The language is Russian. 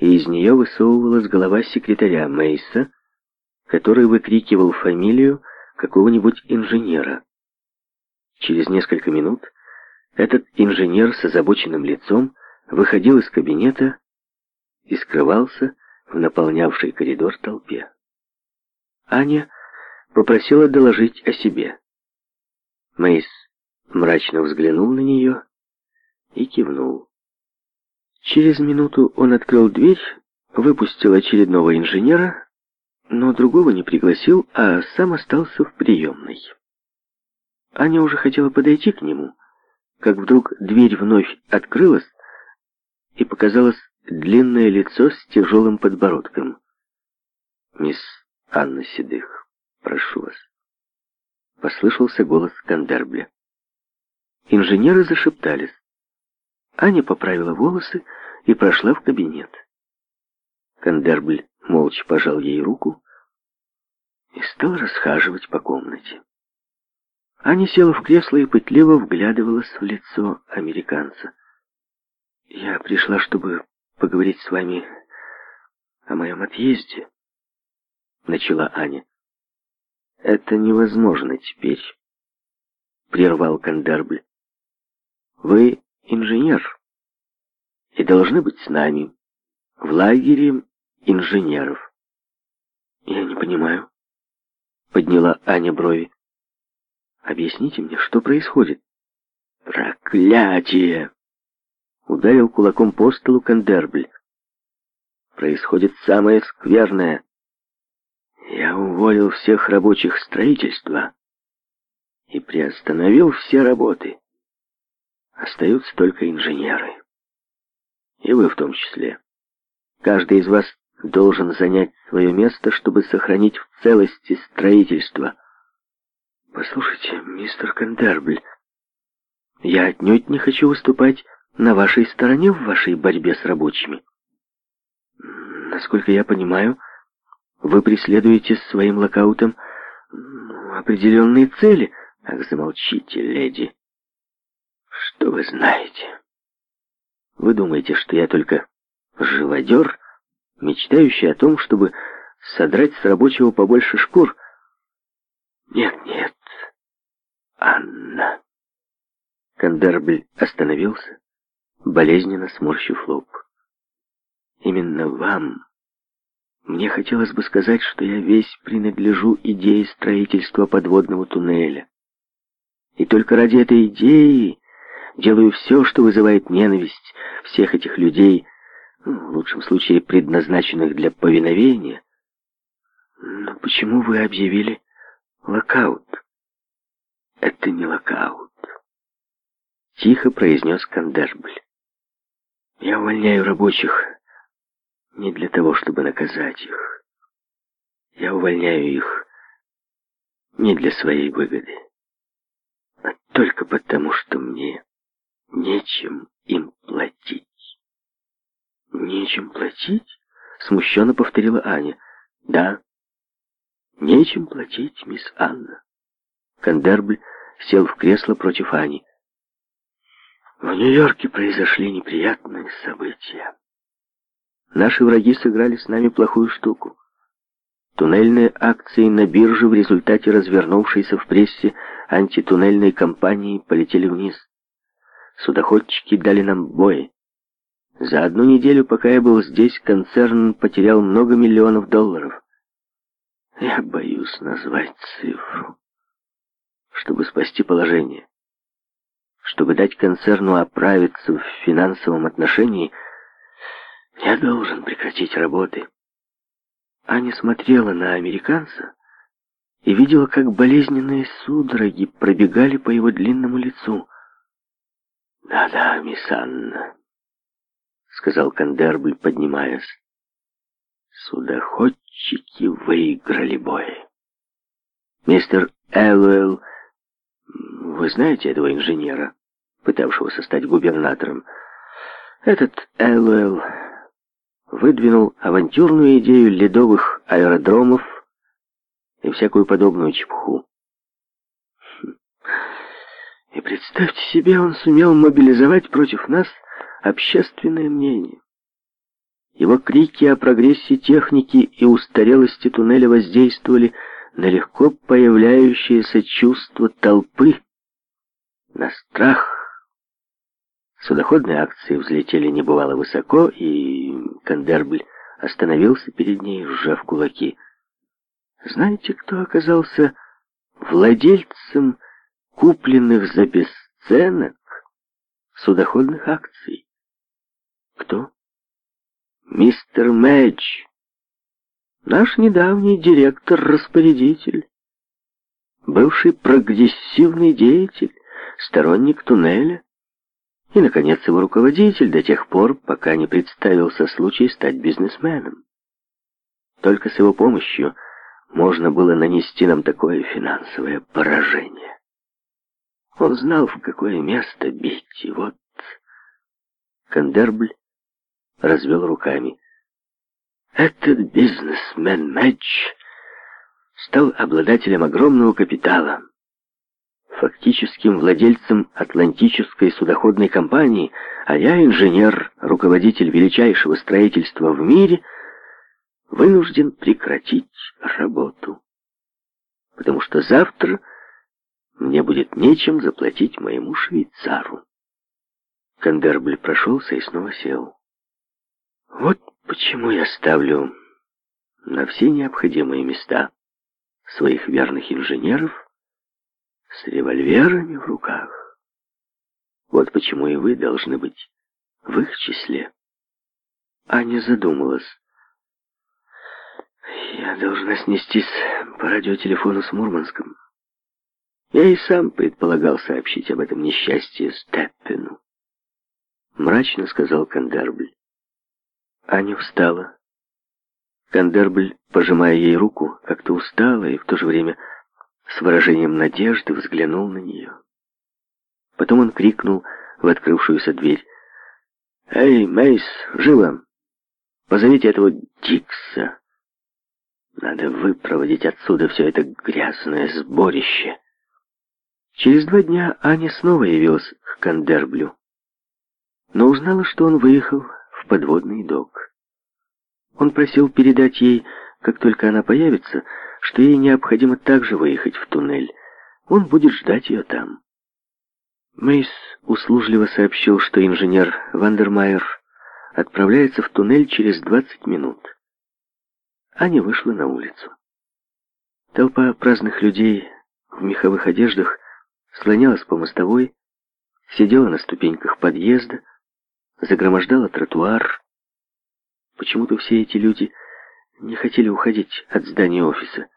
и из нее высовывалась голова секретаря Мейса, который выкрикивал фамилию какого-нибудь инженера. Через несколько минут этот инженер с озабоченным лицом выходил из кабинета и скрывался в наполнявшей коридор толпе. Аня попросила доложить о себе. Мейс мрачно взглянул на нее и кивнул. Через минуту он открыл дверь, выпустил очередного инженера, но другого не пригласил, а сам остался в приемной. Аня уже хотела подойти к нему, как вдруг дверь вновь открылась, и показалось длинное лицо с тяжелым подбородком. «Мисс Анна Седых, прошу вас», — послышался голос Кандербля. Инженеры зашептались. Аня поправила волосы и прошла в кабинет. Кандербль молча пожал ей руку и стал расхаживать по комнате. Аня села в кресло и пытливо вглядывалась в лицо американца. «Я пришла, чтобы поговорить с вами о моем отъезде», — начала Аня. «Это невозможно теперь», — прервал Кандербль. «Вы инженер и должны быть с нами, в лагере инженеров. Я не понимаю, подняла Аня брови. Объясните мне, что происходит? Проклятие! Ударил кулаком по столу Кандербль. Происходит самое скверное. Я уволил всех рабочих строительства и приостановил все работы остаются только инженеры. И вы в том числе. Каждый из вас должен занять свое место, чтобы сохранить в целости строительство. Послушайте, мистер Кандербль, я отнюдь не хочу выступать на вашей стороне в вашей борьбе с рабочими. Насколько я понимаю, вы преследуете своим локаутом определенные цели. Так замолчите, леди. Что вы знаете? Вы думаете, что я только живодер, мечтающий о том, чтобы содрать с рабочего побольше шкур? Нет, нет, Анна. Кондербль остановился, болезненно сморщив лоб. Именно вам... Мне хотелось бы сказать, что я весь принадлежу идее строительства подводного туннеля. И только ради этой идеи делаю все, что вызывает ненависть всех этих людей, ну, в лучшем случае предназначенных для повиновения. Но почему вы объявили локаут? Это не локаут. Тихо произнес Кандашбль. Я увольняю рабочих не для того, чтобы наказать их. Я увольняю их не для своей выгоды, а только потому, что мне нечем им платить. «Нечем платить?» — смущенно повторила Аня. «Да, нечем платить, мисс Анна». Кандербль сел в кресло против Ани. В Нью-Йорке произошли неприятные события. Наши враги сыграли с нами плохую штуку. Туннельные акции на бирже в результате развернувшейся в прессе антитуннельной кампании полетели вниз. Судоходчики дали нам бой. За одну неделю, пока я был здесь, концерн потерял много миллионов долларов. Я боюсь назвать цифру, чтобы спасти положение. Чтобы дать концерну оправиться в финансовом отношении, я должен прекратить работы. Аня смотрела на американца и видела, как болезненные судороги пробегали по его длинному лицу — «Да-да, мисс Анна», — сказал Кандербль, поднимаясь. «Судоходчики выиграли бой. Мистер Эллуэлл, вы знаете этого инженера, пытавшегося стать губернатором? Этот Эллуэлл выдвинул авантюрную идею ледовых аэродромов и всякую подобную чепуху. И представьте себе, он сумел мобилизовать против нас общественное мнение. Его крики о прогрессе техники и устарелости туннеля воздействовали на легко появляющееся чувство толпы, на страх. Судоходные акции взлетели небывало высоко, и Кандербль остановился перед ней, сжав кулаки. Знаете, кто оказался владельцем купленных за бесценок судоходных акций. Кто? Мистер Мэдж, наш недавний директор-распорядитель, бывший прогрессивный деятель, сторонник туннеля, и, наконец, его руководитель до тех пор, пока не представился случай стать бизнесменом. Только с его помощью можно было нанести нам такое финансовое поражение. Он знал, в какое место бить, и вот... Кандербль развел руками. Этот бизнесмен Мэтч стал обладателем огромного капитала, фактическим владельцем Атлантической судоходной компании, а я, инженер, руководитель величайшего строительства в мире, вынужден прекратить работу. Потому что завтра мне будет нечем заплатить моему швейцару. Кондербль прошелся и снова сел. Вот почему я ставлю на все необходимые места своих верных инженеров с револьверами в руках. Вот почему и вы должны быть в их числе. Аня задумалась. Я должна снестись по радиотелефону с Мурманском. Я и сам предполагал сообщить об этом несчастье Степпину. Мрачно сказал Кандербль. Аня встала. Кандербль, пожимая ей руку, как-то устала и в то же время с выражением надежды взглянул на нее. Потом он крикнул в открывшуюся дверь. «Эй, Мейс, живо! Позовите этого Дикса! Надо выпроводить отсюда все это грязное сборище!» Через два дня Аня снова явилась к Кандерблю, но узнала, что он выехал в подводный док. Он просил передать ей, как только она появится, что ей необходимо также выехать в туннель. Он будет ждать ее там. Мейс услужливо сообщил, что инженер Вандермайер отправляется в туннель через 20 минут. Аня вышла на улицу. Толпа праздных людей в меховых одеждах слонялась по мостовой, сидела на ступеньках подъезда, загромождала тротуар. Почему-то все эти люди не хотели уходить от здания офиса.